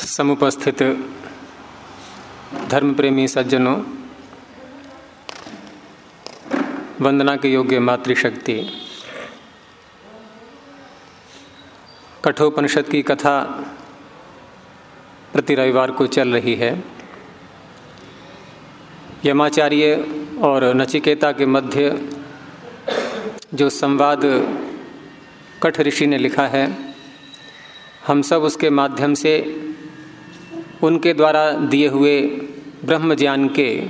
समुपस्थित धर्म प्रेमी सज्जनों, वंदना के योग्य मातृशक्ति। कठोपनिषद की कथा प्रति रविवार को चल रही है। यमाचार्य और नचिकेता के मध्य जो संवाद कठ ऋषि ने लिखा है, हम सब उसके माध्यम से उनके द्वारा दिए हुए ब्रह्म ज्ञान के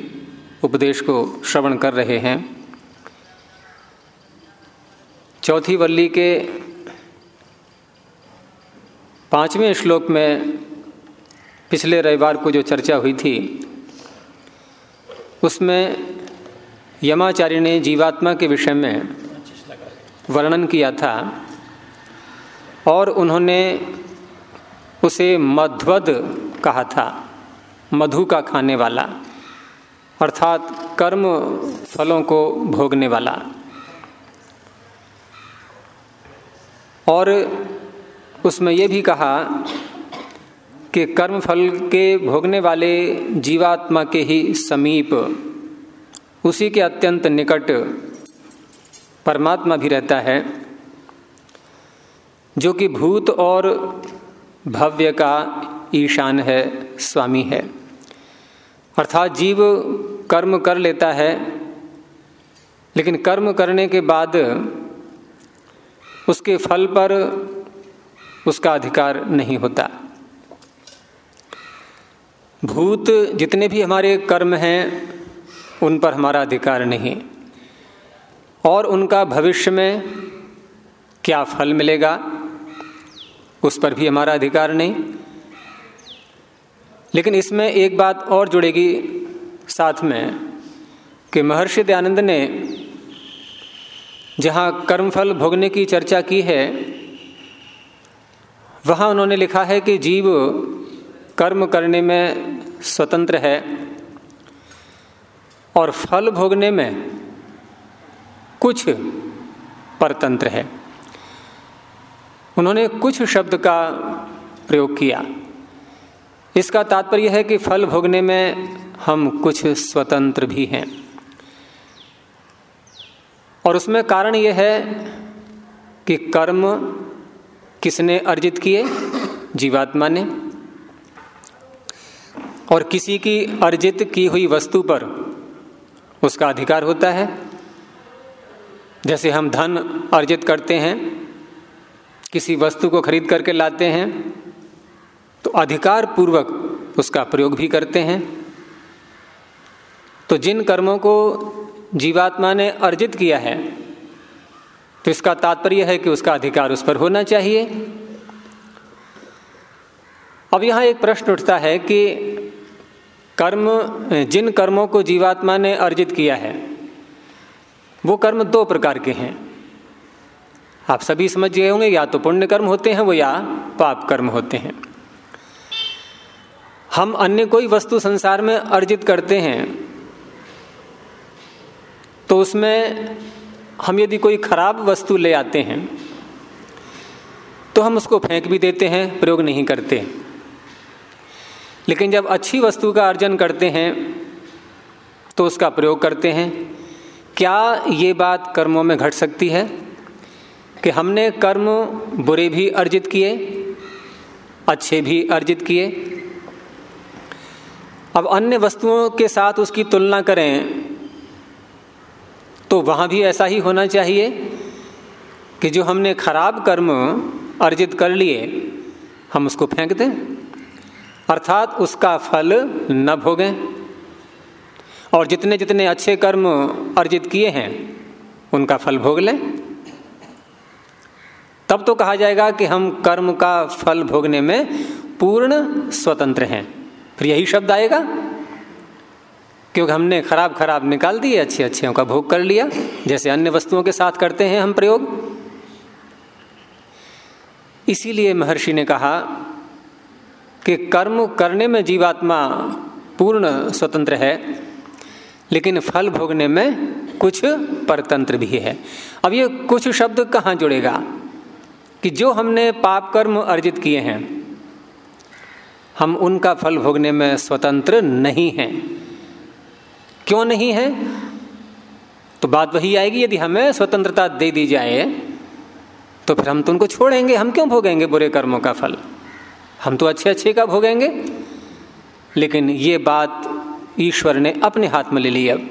उपदेश को श्रवण कर रहे हैं। चौथी वल्ली के पाँचवें श्लोक में पिछले रविवार को जो चर्चा हुई थी, उसमें यमाचार्य ने जीवात्मा के विषय में वर्णन किया था और उन्होंने उसे मध्वद कहा था, मधु का खाने वाला, अर्थात कर्म फलों को भोगने वाला। और उसमें यह भी कहा कि कर्म फल के भोगने वाले जीवात्मा के ही समीप, उसी के अत्यंत निकट परमात्मा भी रहता है, जो कि भूत और भव्य का ईशान है, स्वामी है। अर्थात जीव कर्म कर लेता है, लेकिन कर्म करने के बाद उसके फल पर उसका अधिकार नहीं होता। भूत जितने भी हमारे कर्म हैं, उन पर हमारा अधिकार नहीं। और उनका भविष्य में क्या फल मिलेगा, उस पर भी हमारा अधिकार नहीं। लेकिन इसमें एक बात और जुड़ेगी साथ में कि महर्षि दयानंद ने जहाँ कर्मफल भोगने की चर्चा की है, वहाँ उन्होंने लिखा है कि जीव कर्म करने में स्वतंत्र है और फल भोगने में कुछ परतंत्र है। उन्होंने कुछ शब्द का प्रयोग किया। इसका तात्पर्य है कि फल भोगने में हम कुछ स्वतंत्र भी हैं। और उसमें कारण यह है कि कर्म किसने अर्जित किए? जीवात्मा ने। और किसी की अर्जित की हुई वस्तु पर उसका अधिकार होता है। जैसे हम धन अर्जित करते हैं, किसी वस्तु को खरीद करके लाते हैं तो अधिकार पूर्वक उसका प्रयोग भी करते हैं। तो जिन कर्मों को जीवात्मा ने अर्जित किया है तो इसका तात्पर्य है कि उसका अधिकार उस पर होना चाहिए। अब यहाँ एक प्रश्न उठता है कि कर्म, जिन कर्मों को जीवात्मा ने अर्जित किया है, वो कर्म दो प्रकार के हैं। आप सभी समझ गए होंगे, या तो पुण्य कर्म होते हैं, वो या पाप कर्म होते हैं। हम अन्य कोई वस्तु संसार में अर्जित करते हैं तो उसमें हम यदि कोई खराब वस्तु ले आते हैं तो हम उसको फेंक भी देते हैं, प्रयोग नहीं करते। लेकिन जब अच्छी वस्तु का अर्जन करते हैं तो उसका प्रयोग करते हैं। क्या ये बात कर्मों में घट सकती है कि हमने कर्म बुरे भी अर्जित किए, अच्छे भी अर्जित किए अब अन्य वस्तुओं के साथ उसकी तुलना करें तो वहाँ भी ऐसा ही होना चाहिए कि जो हमने खराब कर्म अर्जित कर लिए, हम उसको फेंक दें। अर्थात उसका फल न भोगें। और जितने जितने अच्छे कर्म अर्जित किए हैं, उनका फल भोग लें। तब तो कहा जाएगा कि हम कर्म का फल भोगने में पूर्ण स्वतंत्र हैं। फिर यही शब्द आएगा। क्योंकि हमने खराब खराब निकाल दिए, अच्छे अच्छे का भोग कर लिया, जैसे अन्य वस्तुओं के साथ करते हैं हम प्रयोग। इसीलिए महर्षि ने कहा कि कर्म करने में जीवात्मा पूर्ण स्वतंत्र है, लेकिन फल भोगने में कुछ परतंत्र भी है। अब ये कुछ शब्द कहाँ जुड़ेगा कि जो हमने पाप कर्म अर्जित किए हैं हम उनका फल भोगने में स्वतंत्र नहीं हैं। क्यों नहीं है? तो बात वही आएगी, यदि हमें स्वतंत्रता दे दी जाए तो फिर हम तो उनको छोड़ेंगे। हम क्यों भोगेंगे बुरे कर्मों का फल? हम तो अच्छे अच्छे का भोगेंगे। लेकिन ये बात ईश्वर ने अपने हाथ में ले ली अब,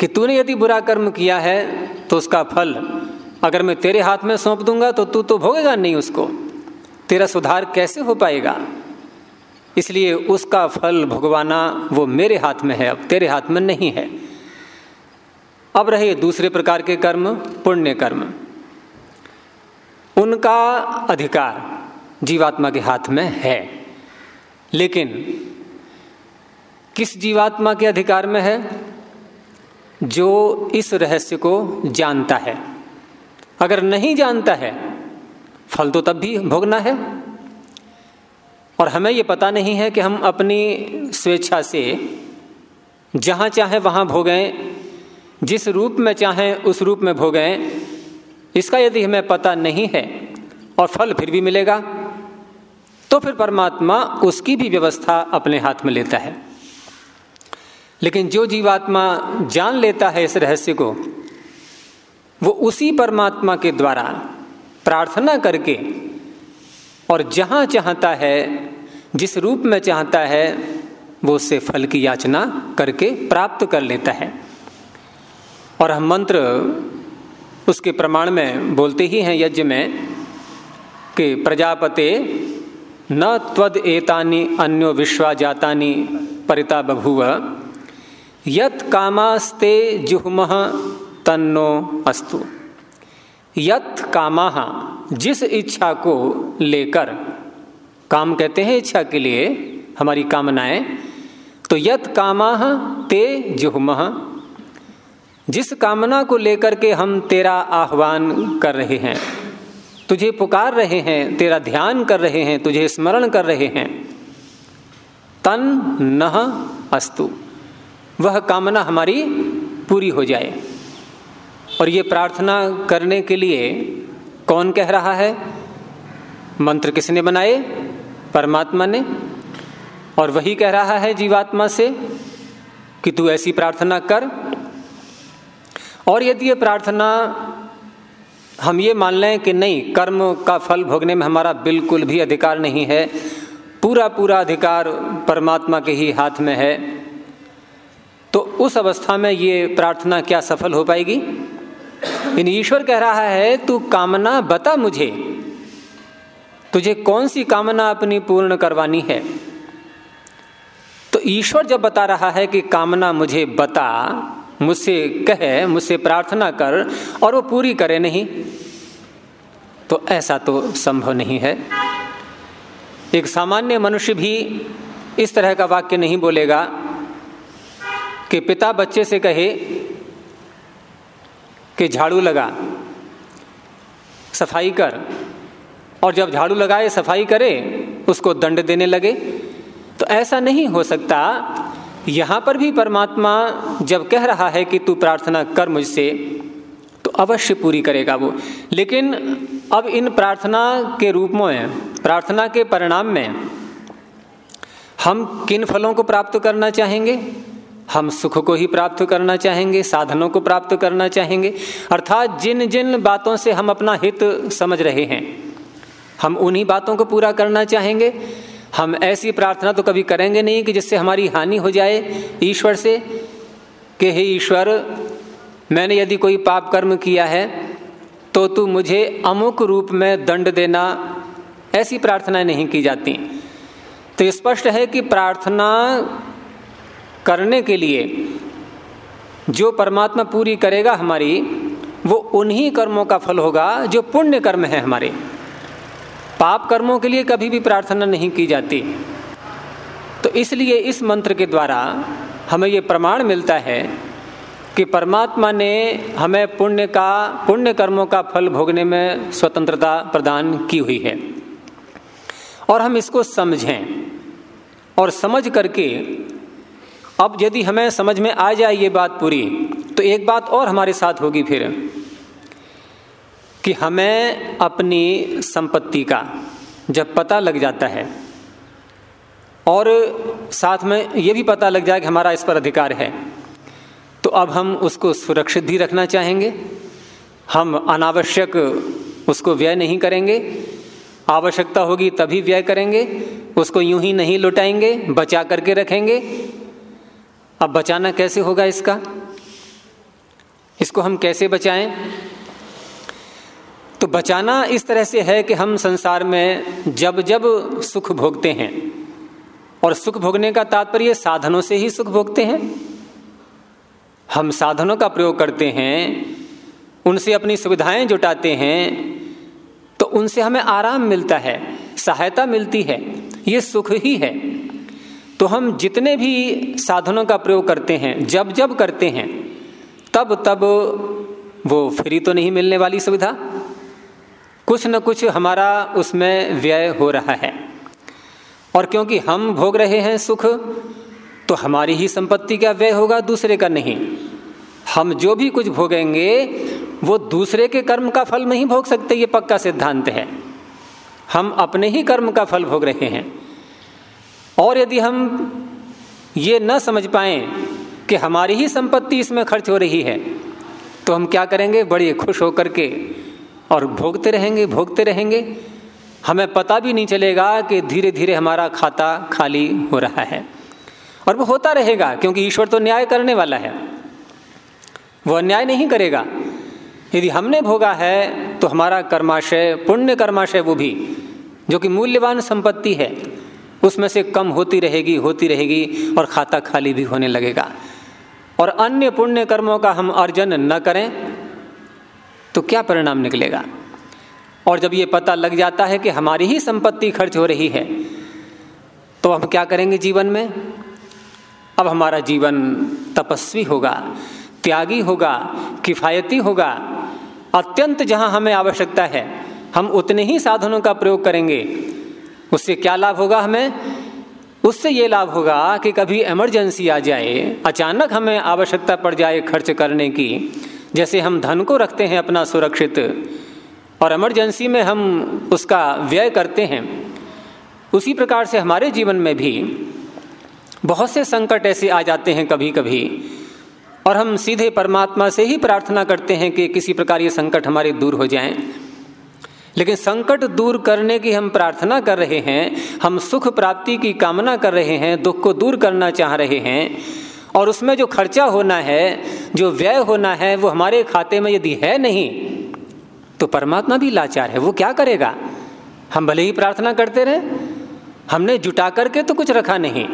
कि तूने यदि बुरा कर्म किया है तो उसका फल अगर मैं तेरे हाथ में सौंप दूँगा तो तू तो भोगेगा नहीं उसको। तेरा सुधार कैसे हो पाएगा? इसलिए उसका फल भुगवाना वो मेरे हाथ में है, अब तेरे हाथ में नहीं है। अब रहे दूसरे प्रकार के कर्म, पुण्य कर्म। उनका अधिकार जीवात्मा के हाथ में है, लेकिन किस जीवात्मा के अधिकार में है? जो इस रहस्य को जानता है। अगर नहीं जानता है फल तो तब भी भोगना है। और हमें ये पता नहीं है कि हम अपनी स्वेच्छा से जहाँ चाहे वहाँ भोगें, जिस रूप में चाहें उस रूप में भोगें, इसका यदि हमें पता नहीं है और फल फिर भी मिलेगा तो फिर परमात्मा उसकी भी व्यवस्था अपने हाथ में लेता है। लेकिन जो जीवात्मा जान लेता है इस रहस्य को, वो उसी परमात्मा के द्वारा प्रार्थना करके और जहाँ चाहता है, जिस रूप में चाहता है, वो उससे फल की याचना करके प्राप्त कर लेता है। और हम मंत्र उसके प्रमाण में बोलते ही हैं यज्ञ में कि प्रजापते, न त्वद एतानि अन्यो विश्वा जातानि परिता बभूव, यत कामास्ते जुहमह तन्नो अस्तु। यत कामा जिस इच्छा को लेकर काम कहते हैं इच्छा के लिए हमारी कामनाएँ तो यत कामा ते जुहमह जिस कामना को लेकर के हम तेरा आह्वान कर रहे हैं, तुझे पुकार रहे हैं, तेरा ध्यान कर रहे हैं, तुझे स्मरण कर रहे हैं, तन नह अस्तु। वह कामना हमारी पूरी हो जाए। और ये प्रार्थना करने के लिए कौन कह रहा है? मंत्र किसने बनाए? परमात्मा ने। और वही कह रहा है जीवात्मा से कि तू ऐसी प्रार्थना कर। और यदि ये प्रार्थना हम ये मान लें कि नहीं, कर्म का फल भोगने में हमारा बिल्कुल भी अधिकार नहीं है, पूरा पूरा अधिकार परमात्मा के ही हाथ में है तो उस अवस्था में ये प्रार्थना क्या सफल हो पाएगी? इन ईश्वर कह रहा है, तू कामना बता मुझे। तुझे कौन सी कामना अपनी पूर्ण करवानी है? तो ईश्वर जब बता रहा है कि कामना मुझे बता, मुझसे कहे, मुझसे प्रार्थना कर, और वो पूरी करे नहीं तो ऐसा तो संभव नहीं है। एक सामान्य मनुष्य भी इस तरह का वाक्य नहीं बोलेगा कि पिता बच्चे से कहे कि झाड़ू लगा, सफ़ाई कर। और जब झाड़ू लगाए, सफ़ाई करे, उसको दंड देने लगे। तो ऐसा नहीं हो सकता। यहाँ पर भी परमात्मा जब कह रहा है कि तू प्रार्थना कर मुझसे तो अवश्य पूरी करेगा वो। लेकिन अब इन प्रार्थना के रूप में, प्रार्थना के परिणाम में, हम किन फलों को प्राप्त करना चाहेंगे? हम सुख को ही प्राप्त करना चाहेंगे, साधनों को प्राप्त करना चाहेंगे। अर्थात जिन जिन बातों से हम अपना हित समझ रहे हैं, हम उन्हीं बातों को पूरा करना चाहेंगे। हम ऐसी प्रार्थना तो कभी करेंगे नहीं कि जिससे हमारी हानि हो जाए ईश्वर से, कि हे ईश्वर, मैंने यदि कोई पाप कर्म किया है तो तू मुझे अमुक रूप में दंड देना। ऐसी प्रार्थनाएँ नहीं की जाती। तो स्पष्ट है कि प्रार्थना करने के लिए जो परमात्मा पूरी करेगा हमारी, वो उन्हीं कर्मों का फल होगा जो पुण्य कर्म है हमारे। पाप कर्मों के लिए कभी भी प्रार्थना नहीं की जाती। तो इसलिए इस मंत्र के द्वारा हमें ये प्रमाण मिलता है कि परमात्मा ने हमें पुण्य का, पुण्य कर्मों का फल भोगने में स्वतंत्रता प्रदान की हुई है। और हम इसको समझें और समझ करके अब यदि हमें समझ में आ जाए ये बात पूरी तो एक बात और हमारे साथ होगी फिर, कि हमें अपनी संपत्ति का जब पता लग जाता है, और साथ में ये भी पता लग जाए कि हमारा इस पर अधिकार है तो अब हम उसको सुरक्षित भी रखना चाहेंगे, हम अनावश्यक उसको व्यय नहीं करेंगे, आवश्यकता होगी तभी व्यय करेंगे, उसको यूँ ही नहीं लुटाएँगे, बचा करके रखेंगे अब बचाना कैसे होगा इसका? इसको हम कैसे बचाएँ? तो बचाना इस तरह से है कि हम संसार में जब जब सुख भोगते हैं, और सुख भोगने का तात्पर्य साधनों से ही सुख भोगते हैं। हम साधनों का प्रयोग करते हैं, उनसे अपनी सुविधाएँ जुटाते हैं तो उनसे हमें आराम मिलता है, सहायता मिलती है, ये सुख ही है। तो हम जितने भी साधनों का प्रयोग करते हैं, जब जब करते हैं, तब तब वो फ्री तो नहीं मिलने वाली सुविधा। कुछ न कुछ हमारा उसमें व्यय हो रहा है। और क्योंकि हम भोग रहे हैं सुख तो हमारी ही संपत्ति का व्यय होगा, दूसरे का नहीं। हम जो भी कुछ भोगेंगे, वो दूसरे के कर्म का फल नहीं भोग सकते, ये पक्का सिद्धांत है। हम अपने ही कर्म का फल भोग रहे हैं। और यदि हम ये न समझ पाए कि हमारी ही संपत्ति इसमें खर्च हो रही है तो हम क्या करेंगे? बड़े खुश होकर के और भोगते रहेंगे भोगते रहेंगे। हमें पता भी नहीं चलेगा कि धीरे धीरे हमारा खाता खाली हो रहा है। और वो होता रहेगा, क्योंकि ईश्वर तो न्याय करने वाला है। वो अन्याय नहीं करेगा। यदि हमने भोगा है तो हमारा कर्माशय, पुण्य कर्माशय वो भी, जो कि मूल्यवान संपत्ति है उसमें से कम होती रहेगी होती रहेगी और खाता खाली भी होने लगेगा। और अन्य पुण्य कर्मों का हम अर्जन न करें तो क्या परिणाम निकलेगा? और जब ये पता लग जाता है कि हमारी ही संपत्ति खर्च हो रही है तो हम क्या करेंगे जीवन में? अब हमारा जीवन तपस्वी होगा, त्यागी होगा, किफ़ायती होगा। अत्यंत जहाँ हमें आवश्यकता है, हम उतने ही साधनों का प्रयोग करेंगे उससे क्या लाभ होगा हमें? उससे ये लाभ होगा कि कभी इमरजेंसी आ जाए, अचानक हमें आवश्यकता पड़ जाए खर्च करने की। जैसे हम धन को रखते हैं अपना सुरक्षित, और इमरजेंसी में हम उसका व्यय करते हैं। उसी प्रकार से हमारे जीवन में भी बहुत से संकट ऐसे आ जाते हैं कभी कभी और हम सीधे परमात्मा से ही प्रार्थना करते हैं कि किसी प्रकार ये संकट हमारे दूर हो जाएँ। लेकिन संकट दूर करने की हम प्रार्थना कर रहे हैं, हम सुख प्राप्ति की कामना कर रहे हैं, दुख को दूर करना चाह रहे हैं, और उसमें जो खर्चा होना है, जो व्यय होना है, वो हमारे खाते में यदि है नहीं तो परमात्मा भी लाचार है, वो क्या करेगा? हम भले ही प्रार्थना करते रहे, हमने जुटा करके तो कुछ रखा नहीं,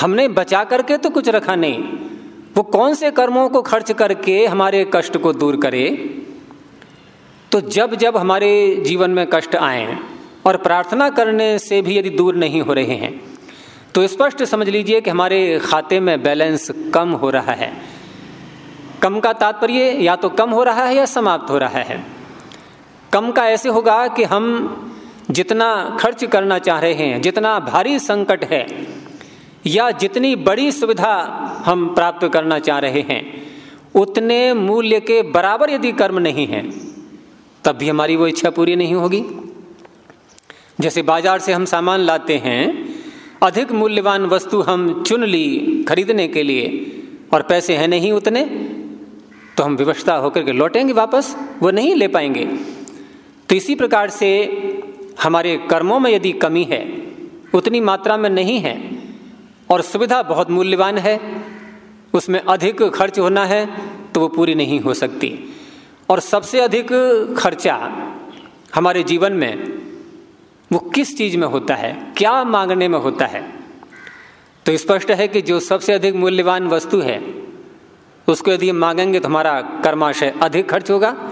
हमने बचा करके तो कुछ रखा नहीं, वो कौन से कर्मों को खर्च करके हमारे कष्ट को दूर करे? तो जब जब हमारे जीवन में कष्ट आए और प्रार्थना करने से भी यदि दूर नहीं हो रहे हैं तो स्पष्ट समझ लीजिए कि हमारे खाते में बैलेंस कम हो रहा है। कम का तात्पर्य या तो कम हो रहा है या समाप्त हो रहा है। कम का ऐसे होगा कि हम जितना खर्च करना चाह रहे हैं, जितना भारी संकट है, या जितनी बड़ी सुविधा हम प्राप्त करना चाह रहे हैं, उतने मूल्य के बराबर यदि कर्म नहीं है तब भी हमारी वो इच्छा पूरी नहीं होगी। जैसे बाज़ार से हम सामान लाते हैं, अधिक मूल्यवान वस्तु हम चुन ली खरीदने के लिए और पैसे हैं नहीं उतने तो हम विवशता होकर के लौटेंगे वापस, वो नहीं ले पाएँगे। तो इसी प्रकार से हमारे कर्मों में यदि कमी है, उतनी मात्रा में नहीं है और सुविधा बहुत मूल्यवान है, उसमें अधिक खर्च होना है तो वो पूरी नहीं हो सकती। और सबसे अधिक खर्चा हमारे जीवन में वो किस चीज़ में होता है, क्या मांगने में होता है? तो स्पष्ट है कि जो सबसे अधिक मूल्यवान वस्तु है, उसको यदि हम मांगेंगे तो हमारा कर्माशय अधिक खर्च होगा।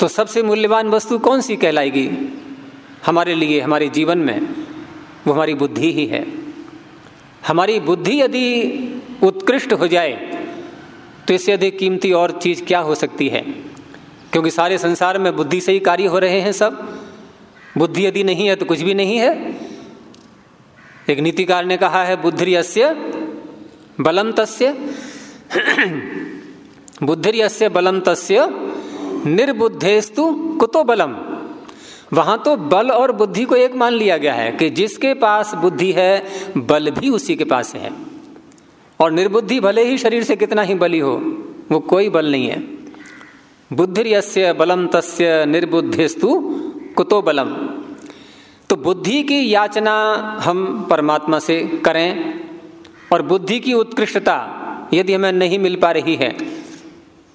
तो सबसे मूल्यवान वस्तु कौन सी कहलाएगी? हमारे लिए, हमारे जीवन में वो हमारी बुद्धि ही है। हमारी बुद्धि यदि उत्कृष्ट हो जाए तो इससे अधिक कीमती और चीज़ क्या हो सकती है? क्योंकि सारे संसार में बुद्धि से ही कार्य हो रहे हैं सब। बुद्धि यदि नहीं है तो कुछ भी नहीं है। एक नीतिकार ने कहा है, बुद्धिर्यस्य बलम तस्य। बुद्धिर्यस्य बलम तस्य निर्बुद्धेस्तु कुतो बलम। वहाँ तो बल और बुद्धि को एक मान लिया गया है कि जिसके पास बुद्धि है, बल भी उसी के पास है। और निर्बुद्धि भले ही शरीर से कितना ही बली हो, वो कोई बल नहीं है। बुद्धि बलम तस्य निर्बुद्धिस्तु कुतो बलम। तो बुद्धि की याचना हम परमात्मा से करें और बुद्धि की उत्कृष्टता यदि हमें नहीं मिल पा रही है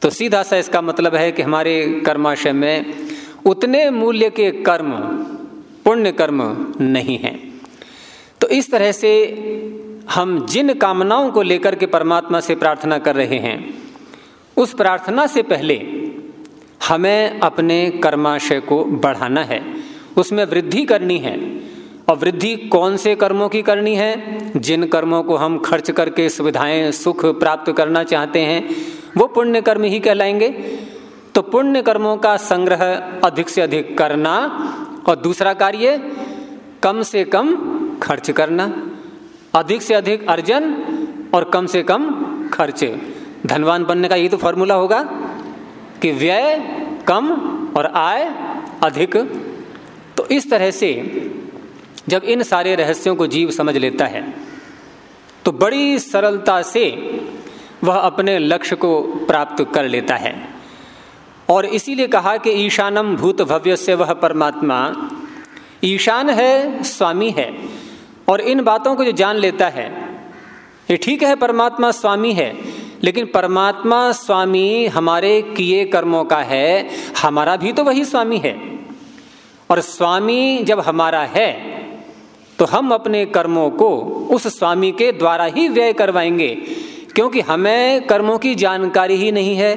तो सीधा सा इसका मतलब है कि हमारे कर्माशय में उतने मूल्य के कर्म, पुण्य कर्म नहीं हैं। तो इस तरह से हम जिन कामनाओं को लेकर के परमात्मा से प्रार्थना कर रहे हैं, उस प्रार्थना से पहले हमें अपने कर्माशय को बढ़ाना है। उसमें वृद्धि करनी है। और वृद्धि कौन से कर्मों की करनी है? जिन कर्मों को हम खर्च करके सुविधाएँ, सुख प्राप्त करना चाहते हैं, वो पुण्य कर्म ही कहलाएँगे। तो पुण्य कर्मों का संग्रह अधिक से अधिक करना और दूसरा कार्य, कम से कम खर्च करना। अधिक से अधिक अर्जन और कम से कम खर्च। धनवान बनने का ये तो फॉर्मूला होगा कि व्यय, कम और आय अधिक। तो इस तरह से जब इन सारे रहस्यों को जीव समझ लेता है तो बड़ी सरलता से वह अपने लक्ष्य को प्राप्त कर लेता है। और इसीलिए कहा कि ईशानम भूत भव्य से वह परमात्मा, ईशान है, स्वामी है। और इन बातों को जो जान लेता है, ये ठीक है परमात्मा स्वामी है, लेकिन परमात्मा स्वामी हमारे किए कर्मों का है, हमारा भी तो वही स्वामी है। और स्वामी जब हमारा है तो हम अपने कर्मों को उस स्वामी के द्वारा ही व्यय करवाएँगे, क्योंकि हमें कर्मों की जानकारी ही नहीं है।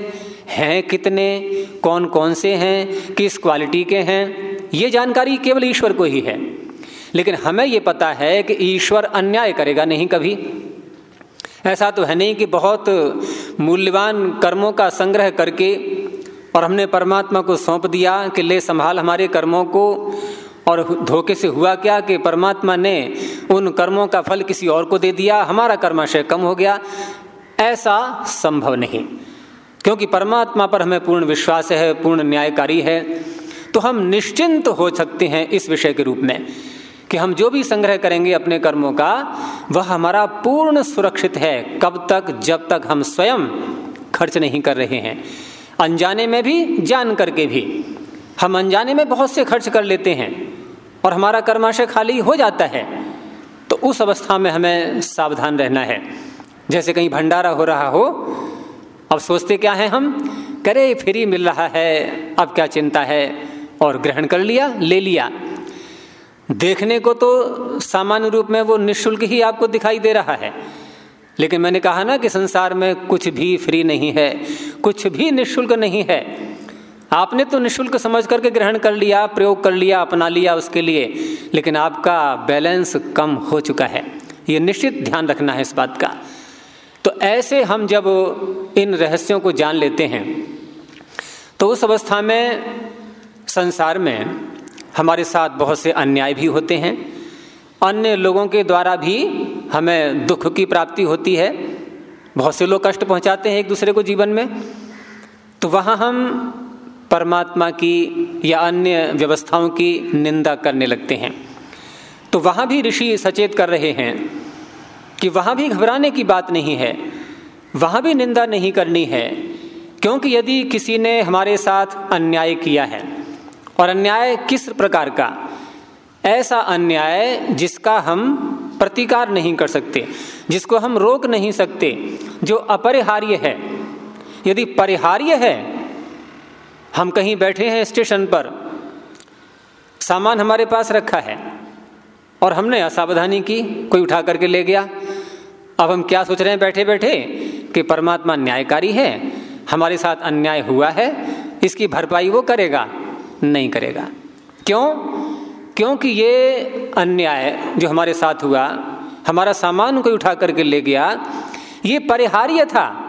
हैं कितने कौन कौन से हैं, किस क्वालिटी के हैं, ये जानकारी केवल ईश्वर को ही है। लेकिन हमें ये पता है कि ईश्वर अन्याय करेगा नहीं कभी। ऐसा तो है नहीं कि बहुत मूल्यवान कर्मों का संग्रह करके और हमने परमात्मा को सौंप दिया कि ले संभाल हमारे कर्मों को, और धोखे से हुआ क्या कि परमात्मा ने उन कर्मों का फल किसी और को दे दिया, हमारा कर्माशय कम हो गया? ऐसा संभव नहीं। क्योंकि परमात्मा पर हमें पूर्ण विश्वास है, पूर्ण न्यायकारी है तो हम निश्चिंत हो सकते हैं इस विषय के रूप में। कि हम जो भी संग्रह करेंगे अपने कर्मों का, वह हमारा पूर्ण सुरक्षित है। कब तक, जब तक हम स्वयं खर्च नहीं कर रहे हैं। अनजाने में भी, जान करके भी। हम अनजाने में बहुत से खर्च कर लेते हैं और हमारा कर्माशय खाली हो जाता है। तो उस अवस्था में हमें सावधान रहना है। जैसे कहीं भंडारा हो रहा हो, अब सोचते क्या है हम? करे, फ्री मिल रहा है। अब क्या चिंता है? और ग्रहण कर लिया, ले लिया। देखने को तो सामान्य रूप में वो निशुल्क ही आपको दिखाई दे रहा है। लेकिन मैंने कहा ना कि संसार में कुछ भी फ्री नहीं है, कुछ भी निशुल्क नहीं है। आपने तो निशुल्क समझ करके ग्रहण कर लिया, प्रयोग कर लिया, अपना लिया उसके लिए, लेकिन आपका बैलेंस कम हो चुका है। ये निश्चित ध्यान रखना है इस बात का। तो ऐसे हम जब इन रहस्यों को जान लेते हैं तो उस अवस्था में, संसार में हमारे साथ बहुत से अन्याय भी होते हैं। अन्य लोगों के द्वारा भी हमें दुख की प्राप्ति होती है। बहुत से लोग कष्ट पहुंचाते हैं एक दूसरे को जीवन में। तो वहाँ हम परमात्मा की या अन्य व्यवस्थाओं की निंदा करने लगते हैं। तो वहाँ भी ऋषि सचेत कर रहे हैं कि वहाँ भी घबराने की बात नहीं है। वहाँ भी निंदा नहीं करनी है, क्योंकि यदि किसी ने हमारे साथ अन्याय किया है और अन्याय किस प्रकार का? ऐसा अन्याय जिसका हम प्रतिकार नहीं कर सकते, जिसको हम रोक नहीं सकते, जो अपरिहार्य है। यदि परिहार्य है, हम कहीं बैठे हैं स्टेशन पर, सामान हमारे पास रखा है, और हमने असावधानी की, कोई उठा करके ले गया। अब हम क्या सोच रहे हैं बैठे बैठे कि परमात्मा न्यायकारी है, हमारे साथ अन्याय हुआ है, इसकी भरपाई वो करेगा। नहीं करेगा। क्यों? क्योंकि ये अन्याय जो हमारे साथ हुआ, हमारा सामान कोई उठा करके ले गया, ये परिहार्य था।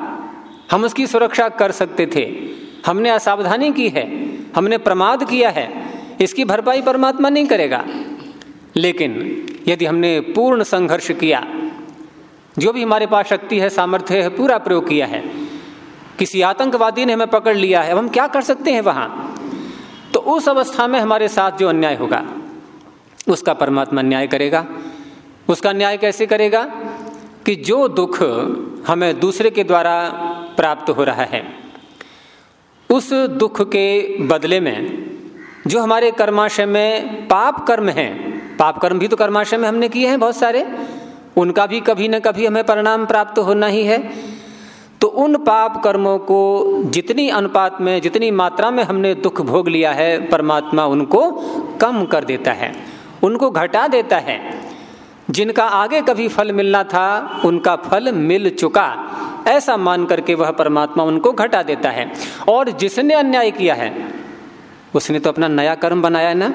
हम उसकी सुरक्षा कर सकते थे। हमने असावधानी की है, हमने प्रमाद किया है, इसकी भरपाई परमात्मा नहीं करेगा। लेकिन यदि हमने पूर्ण संघर्ष किया, जो भी हमारे पास शक्ति है, सामर्थ्य है, पूरा प्रयोग किया है, किसी आतंकवादी ने हमें पकड़ लिया है, अब हम क्या कर सकते हैं वहाँ? तो उस अवस्था में हमारे साथ जो अन्याय होगा, उसका परमात्मा न्याय करेगा। उसका न्याय कैसे करेगा? कि जो दुख हमें दूसरे के द्वारा प्राप्त हो रहा है, उस दुख के बदले में जो हमारे कर्माशय में पाप कर्म हैं, पाप कर्म भी तो कर्माशय में हमने किए हैं बहुत सारे, उनका भी कभी न कभी हमें परिणाम प्राप्त होना ही है। तो उन पाप कर्मों को जितनी अनुपात में, जितनी मात्रा में हमने दुख भोग लिया है, परमात्मा उनको कम कर देता है, उनको घटा देता है। जिनका आगे कभी फल मिलना था, उनका फल मिल चुका। ऐसा मान करके वह परमात्मा उनको घटा देता है। और जिसने अन्याय किया है, उसने तो अपना नया कर्म बनाया ना।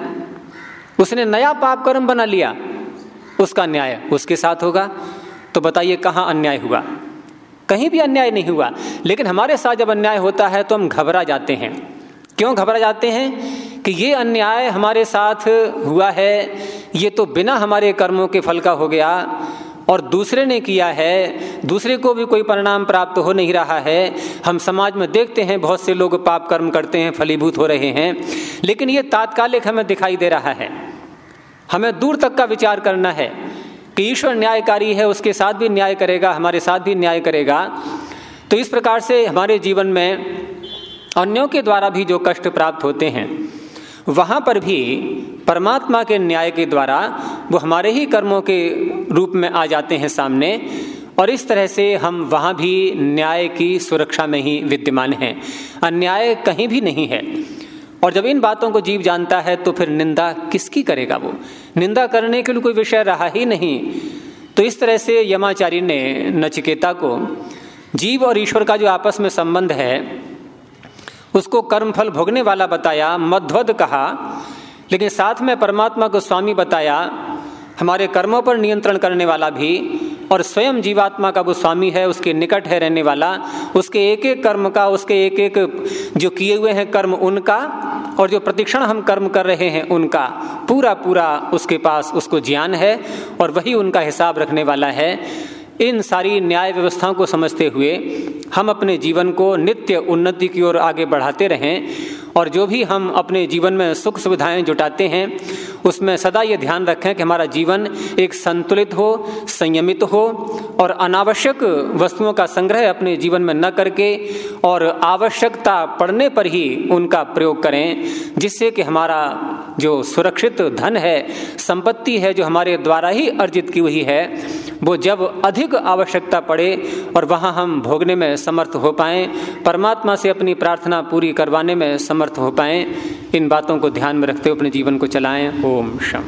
उसने नया पाप कर्म बना लिया, उसका न्याय उसके साथ होगा। तो बताइए कहाँ अन्याय हुआ? कहीं भी अन्याय नहीं हुआ। लेकिन हमारे साथ जब अन्याय होता है तो हम घबरा जाते हैं। क्यों घबरा जाते हैं? कि ये अन्याय हमारे साथ हुआ है, ये तो बिना हमारे कर्मों के फल का हो गया, और दूसरे ने किया है, दूसरे को भी कोई परिणाम प्राप्त हो नहीं रहा है। हम समाज में देखते हैं, बहुत से लोग पाप कर्म करते हैं, फलीभूत हो रहे हैं। लेकिन ये तात्कालिक हमें दिखाई दे रहा है। हमें दूर तक का विचार करना है। कि ईश्वर न्यायकारी है, उसके साथ भी न्याय करेगा, हमारे साथ भी न्याय करेगा। तो इस प्रकार से हमारे जीवन में अन्यों के द्वारा भी जो कष्ट प्राप्त होते हैं, वहाँ पर भी परमात्मा के न्याय के द्वारा वो हमारे ही कर्मों के रूप में आ जाते हैं सामने, और इस तरह से हम वहाँ भी न्याय की सुरक्षा में ही विद्यमान हैं। अन्याय कहीं भी नहीं है। और जब इन बातों को जीव जानता है तो फिर निंदा किसकी करेगा वो? निंदा करने के लिए कोई विषय रहा ही नहीं। तो इस तरह से यमाचार्य ने नचिकेता को, जीव और ईश्वर का जो आपस में संबंध है, उसको कर्मफल भोगने वाला बताया, मध्वद कहा, लेकिन साथ में परमात्मा को स्वामी बताया, हमारे कर्मों पर नियंत्रण करने वाला भी और स्वयं जीवात्मा का वो स्वामी है, उसके निकट है रहने वाला। उसके एक एक कर्म का, उसके एक एक जो किए हुए हैं कर्म उनका, और जो प्रतिक्षण हम कर्म कर रहे हैं उनका पूरा पूरा उसके पास उसको ज्ञान है और वही उनका हिसाब रखने वाला है। इन सारी न्याय व्यवस्थाओं को समझते हुए हम अपने जीवन को नित्य उन्नति की ओर आगे बढ़ाते रहें और जो भी हम अपने जीवन में सुख सुविधाएँ जुटाते हैं उसमें सदा ये ध्यान रखें कि हमारा जीवन एक संतुलित हो, संयमित हो और अनावश्यक वस्तुओं का संग्रह अपने जीवन में न करके और आवश्यकता पड़ने पर ही उनका प्रयोग करें, जिससे कि हमारा जो सुरक्षित धन है, संपत्ति है जो हमारे द्वारा ही अर्जित की हुई है, वो जब अधिक आवश्यकता पड़े और वहाँ हम भोगने में समर्थ हो पाएँ, परमात्मा से अपनी प्रार्थना पूरी करवाने में समर्थ हो पाएँ, इन बातों को ध्यान में रखते हुए अपने जीवन को चलाएँ। ओम शम